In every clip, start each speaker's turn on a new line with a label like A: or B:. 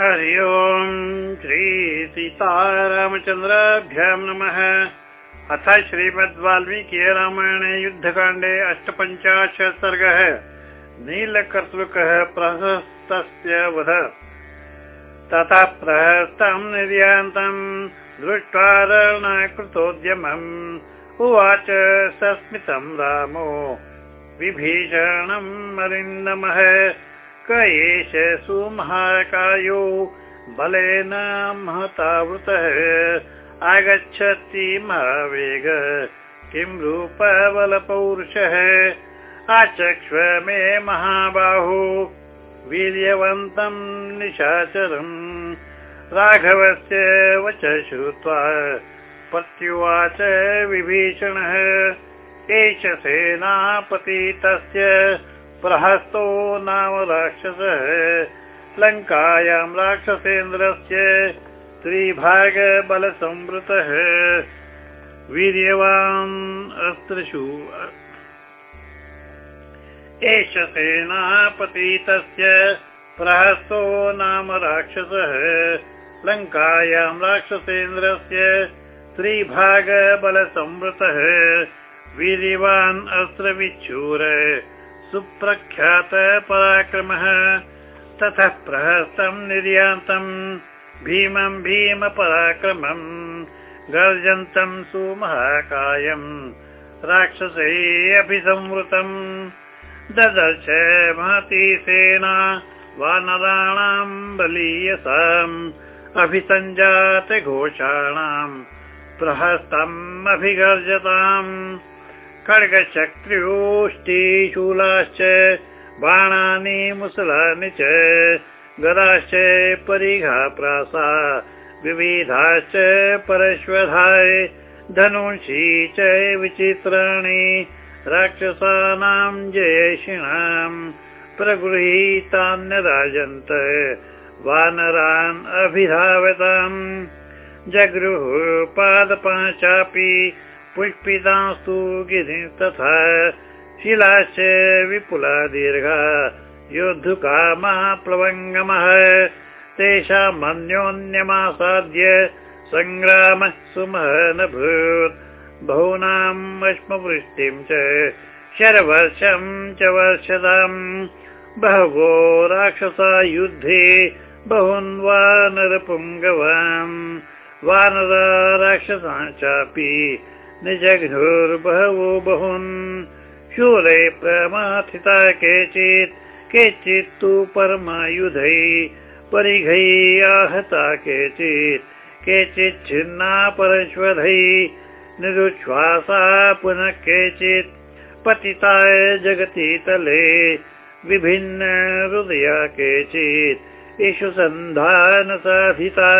A: हरि ओम् श्रीसीतारामचन्द्राभ्यां नमः। अथ श्रीमद् वाल्मीकि रामायणे युद्धकाण्डे अष्टपञ्चाशत् सर्गः। नीलकर्तृकः प्रहस्तस्य वध। ततः प्रहस्तं निर्यान्तम् दृष्ट्वा रणकृतोद्यमम्। उवाच सस्मितं रामो। विभीषणम् अरिन्दमः क एष सुमहाकायो बलेन महतावृतः आगच्छति महावेग। किं रूपबलपौरुषः? आचक्ष्व मे महाबाहु। वीर्यवन्तं निशाचरम् राघवस्य वच श्रुत्वा प्रत्युवाच विभीषणः। एष सेनापति तस्य प्रहस्तो नाम राक्षसः। लङ्कायां राक्षसेन्द्रस्य त्रिभागबलसंवृतः। वीर्यवान् अस्त्रषु एष सेनापति तस्य प्रहस्तो नाम राक्षसः। लङ्कायां राक्षसेन्द्रस्य त्रिभागबलसंवृतः। वीर्यवान् अस्त्रविच्छूर सुप्रख्यात पराक्रमः। ततः प्रहस्तम् निर्यान्तम् भीमम् भीमपराक्रमम् गर्जन्तम् सुमहाकायम् राक्षसे अभिसंवृतम् ददर्श महती सेना। वानराणाम् बलीयसाम् अभिसञ्जात घोषाणाम् प्रहस्तम् अभिगर्जताम् खड्गचक्र्योष्टिशूलाश्च बाणानि मुसलानि च गदाश्च परिघाप्रासा विविधाश्च परश्वधाय धनुषी च विचित्राणि राक्षसानां जयेषिणाम् प्रगृहीतान्यराजन्त वानरान् अभिधावताम् जगृः पादपाश्चापि पुष्पितास्तु गिरि तथा शिलाश्च विपुला दीर्घा योद्धुकामः प्लवङ्गमः तेषाम् अन्योन्यमासाद्य सङ्ग्रामः सुमहनभूत्। बहूनाम् अश्मवृष्टिम् च शरवर्षम् च वर्षदाम्। बहवो राक्षसा युद्धे बहून् वानरपुङ्गवाम् वानरा राक्षसा चापि निजघ्नुर्बहवो बहून् शूरे प्रमाथिता केचित् केचित् तु परमायुधै, परिघै आहता केचित् केचित् छिन्ना परश्वधै, निरुच्छ्वासा पुनः केचित्, पतिताय जगति तले विभिन्न हृदया केचित् इषु सन्धान साधिता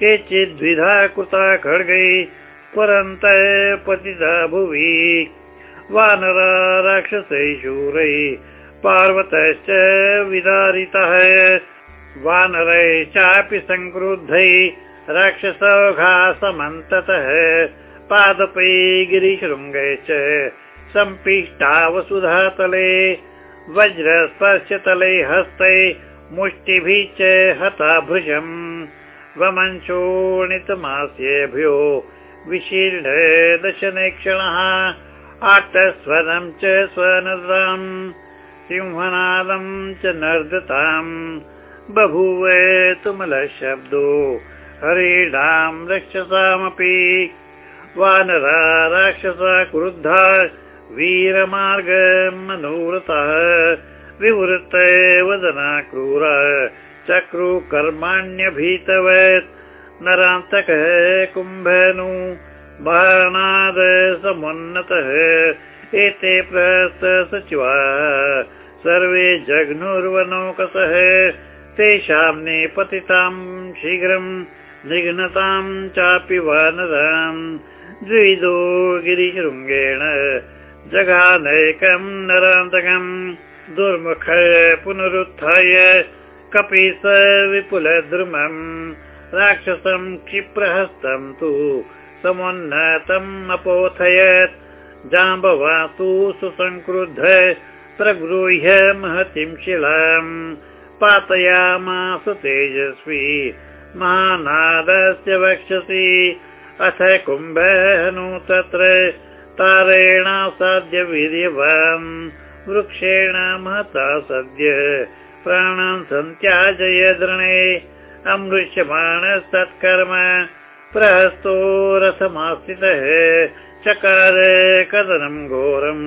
A: केचिद्विधा कृता खड्गै परन्त पतिता भुवि। वानरा राक्षसै शूरै पार्वतश्च विदारितः। वानरै चापि सङ्क्रुद्धै राक्षसौघा समन्ततः पादपै गिरिशृङ्गै च सम्पिष्टा वसुधातले। वज्रस्पर्शतले हस्तै मुष्टिभिः च हता भृशम् वमञ्चोणितमास्येभ्यो विशीर्ण दशनेक्षणः आट्टस्वरम् च स्वनद्राम् सिंहनादम् च नर्दताम् बभूव तुमलशब्दो हरीणाम् रक्षसामपि वानरा राक्षसा क्रुद्धा वीरमार्गमनोरथः विवृत वदना क्रूर चक्रु कर्माण्यभीतवत् नरान्तकः कुम्भनु समुन्नतः एते प्रहस्त सचिवा। सर्वे जघ्नुर्वनौकसः। तेषां निपतिताम् शीघ्रम् निघ्नताम् चापि वानराम् द्विदो गिरिशृङ्गेण जघानैकम् नरान्तकम् दुर्मुख पुनरुत्थाय कपि स विपुलद्रुमम् राक्षसम् क्षिप्रहस्तम् तु समुन्नतम् अपोथयत्। जाम्बवा सुसङ्क्रुद्ध प्रगृह्य महतीं शिलाम् पातयामास तेजस्वी महानादस्य वक्षसि। अथ कुम्भनु तत्र तारेणासाद्य वीर्यवान् वृक्षेण महता सद्य। प्राणान् सन्त्याजय दृणे अमृष्यमाणस्तत्कर्म प्रहस्तो रथमास्थितः चकार कदनं घोरम्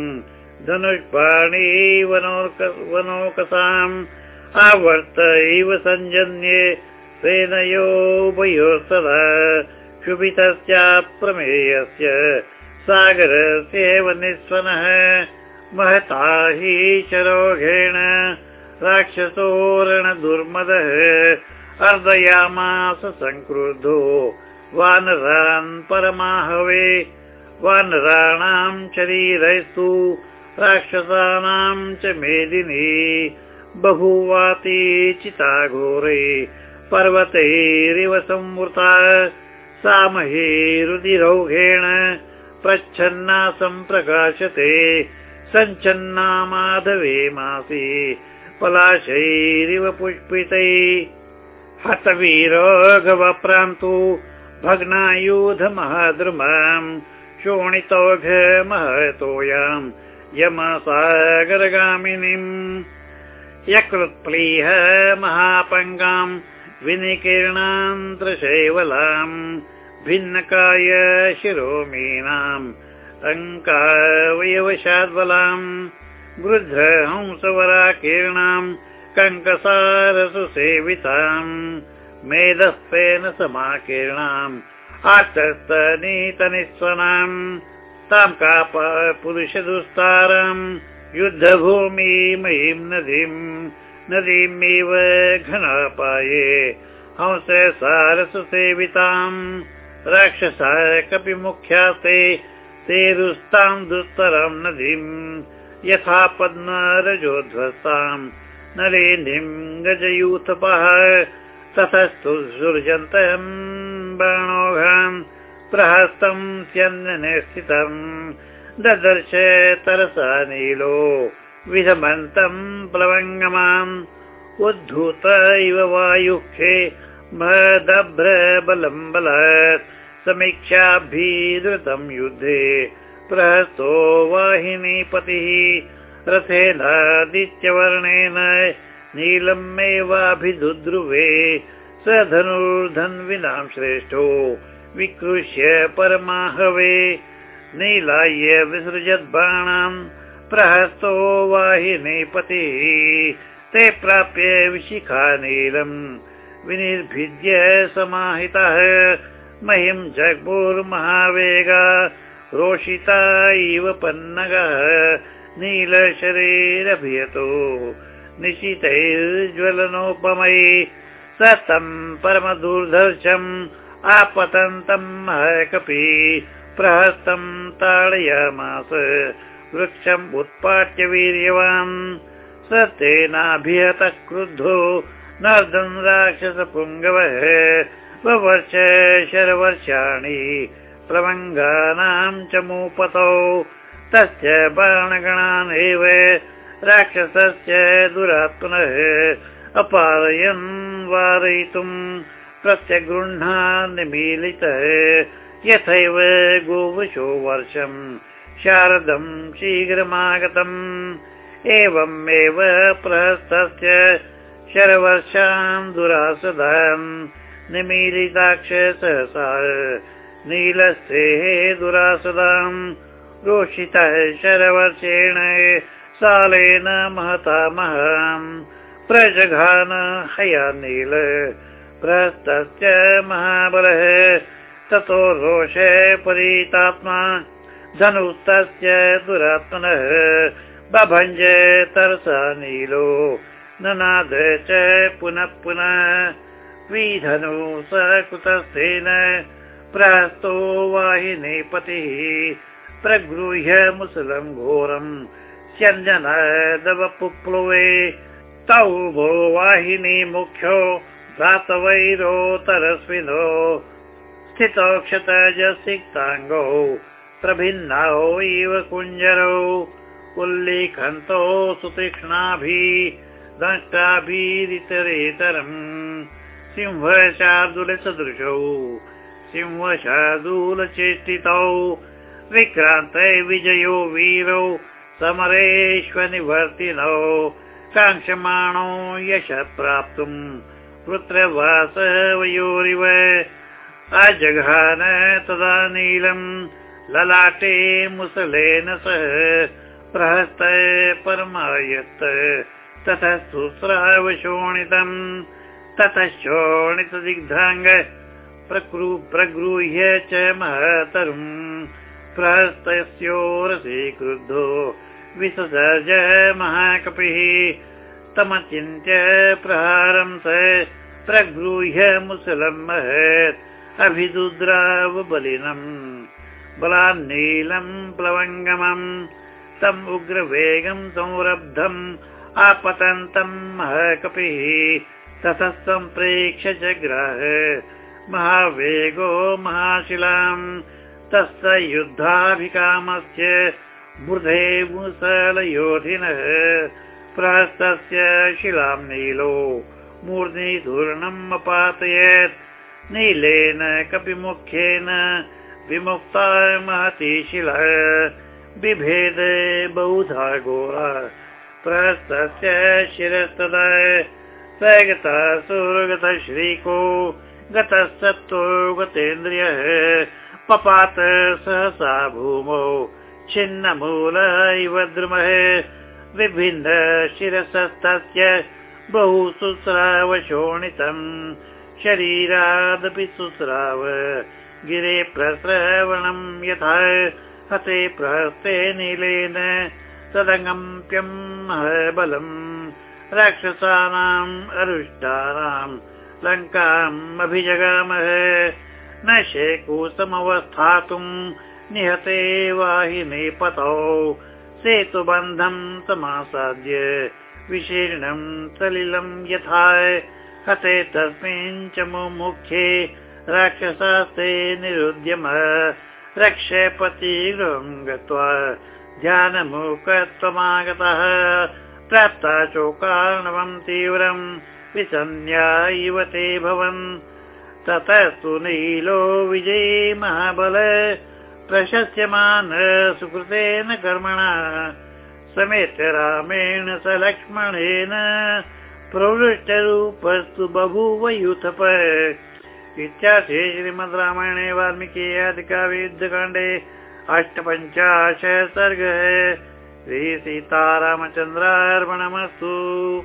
A: धनुष्पाणि वनोकसाम् आवर्त इव सञ्जन्ये सेनयोभयोस्तदा क्षुभितस्याप्रमेयस्य सागरस्येव निःस्वनः महता हि शरोघेण राक्षसोरणदुर्मदः अर्दयामास संक्रुद्धो। वानरान् परमाहवे वानराणां शरीरैस्तु राक्षसानां च मेदिनी बहुवाति चिता घोरे पर्वतैरिव संवृता सामहे रुदिरौघेण प्रच्छन्ना सम्प्रकाशते सञ्छन्ना माधवे मासि पलाशैरिव पुष्पितै हतवीरोघवप्रान्तु भग्नायुध महाद्रुमाम् शोणितौघ महतोयाम् यमसागरगामिनीम् महापङ्गाम् विनिकीर्णान्तशैवलाम् भिन्नकाय शिरोमीनाम् अङ्कावयवशाद्वलाम् गृध्रहंसवराकीर्णाम् कङ्कसारसुसेविताम् मेधस्तेन समाकीर्णाम् आतस्तनीतनिस्वनाम् ताम् काप पुरुषदुस्तारम् युद्धभूमिमयीम् नदीम् नदीमेव घनापाये हंस सारसुसेविताम् राक्षसा कपि मुख्यास्ते ते रुस्ताम् दुस्तरम् नदीम् यथा पद्मरजोध्वस्ताम् नरेन्धिम् गजयूथपः ततस्तु सृजन्तम् बाणोघान् प्रहस्तम् स्थितम् ददर्श तरसा नीलो विधमन्तम् प्लवङ्गमान् उद्धूत इव वायुखे मदभ्र बलम् बलात् समीक्षाभिधृतम् युद्धे प्रहस्तो वाहिनीपतिः रथेनादित्यवर्णेन नीलमेवाभिदुद्रुवे स धनुर्धन्विनां श्रेष्ठो विकृष्य परमाहवे नीलाय विसृजद्बाणाम् प्रहस्तो वाहिनीपतिः ते प्राप्य विशिखा नीलम् विनिर्भिद्य समाहितः महिम् जग्मुर्महावेगा रोषिता इव पन्नगः नीलशरीरभियतो निशितैर्ज्वलनोपमयि स तम् आपतन्तम् महकपि प्रहस्तम् ताडयामास वृक्षम् उत्पाट्य वीर्यवान् स तेनाभिहतः क्रुद्धो नर्दन् राक्षसपुङ्गवः ववर्ष शरवर्षाणि प्लवङ्गानाम् च मूपतौ तस्य बाणगणान् एव राक्षसस्य दुरात्मनः अपारयन् वारयितुम् प्रत्यगृह्णान् निमीलितः यथैव गोवशो वर्षम् शारदम् शीघ्रमागतम्। एवमेव प्रहस्तस्य शरवर्षान् दुरासदान् निमीलिताक्ष सहसा नीलस्तेः दुरासदाम् रोषितः शरवर्षेण सालेन महता महाम् प्रजघान हया नील प्रस्तस्य महाबलः। ततो रोष परितात्मा। धनुस्तस्य दुरात्मनः। बभञ्ज तरसा नीलो। ननाद च पुनः पुनः। विधनु स कुतस्थेन प्रहस्तो वाहिनीपतिः प्रगृह्य मुसलम् घोरम् स्यञ्जनदवपुप्लुवे तौ भो वाहिनी मुख्यो धातवैरोतरस्विनो स्थितौ क्षतजसिक्ताङ्गौ प्रभिन्नौ इव कुञ्जरौ। उल्लिखन्तौ सुतीक्ष्णाभिः दष्टाभितरेतरम् सिंह शार्दूलसदृशौ सिंहशार्दूलचेष्टितौ विक्रान्तै विजयो वीरौ समरेष्वनिवर्तिनौ काङ्क्षमाणो यश प्राप्तुम् पुत्रवासवयोरिव अजघान तदा नीलम् ललाटे मुसलेन सह प्रहस्त परमायत् ततः सुस्रावशोणितम् शोणितदिग्धाङ्ग प्रगृह्य च महतरुम् प्रहस्तस्योरसे क्रुद्धो विससर्ज महाकपिः तमचिन्त्य प्रहारं स प्रगृह्य मुसलम् महत् अभिदुद्रावबलिनम् बलान्नीलम् प्लवङ्गमम् तम् उग्रवेगम् संरब्धम् आपतन्तम् महकपिः ततः सम्प्रेक्ष्य जग्राह महावेगो महाशिलाम् तस्य युद्धाभिकामस्य बुधे मुसलयोधिनः प्रहस्तस्य शिलाम् नीलो मूर्ध्निधूर्णम् अपातयत् नीलेन कपिमुख्येन विमुक्ता महती शिला बिभेद बहुधा घोरा। प्रहस्तस्य शिरस्तदा स गतः सुरगत श्रीको गतः गतेन्द्रियः पपात सहसा भूमौ छिन्नमूल इव द्रुमः विभिन्न शिरसस्तस्य बहु सुस्रावशोणितम् शरीरादपि सुस्राव। गिरे प्रस्रवणम् यथा हते प्रहस्ते नीलेन तदङ्गम्प्यम् बलम् राक्षसानाम् अरुष्टानाम् लङ्काम् अभिजगामः न शेकुसमवस्थातुम् निहते वाहिने पतौ। सेतुबन्धम् समासाद्य विशीर्णम् सलिलम् यथा हते तस्मिन् च मुमुखे राक्षसास्ते निरुद्यम रक्षपति गत्वा ध्यानमुखत्वमागतः प्राप्ता चोकार्णवम् तीव्रम् विसन्या इव ते भवन् ततस्तु नीलो विजयी महाबल। प्रशस्यमान सुकृतेन कर्मणा। समेत रामेण स लक्ष्मणेन प्रवृष्टरूपस्तु बभूव युथप। इत्यार्थे श्रीमद् रामायणे वाल्मीकि अधिकाव्युद्धकाण्डे अष्टपञ्चाशत् सर्गः। श्रीसीतारामचन्द्रार्पणमस्तु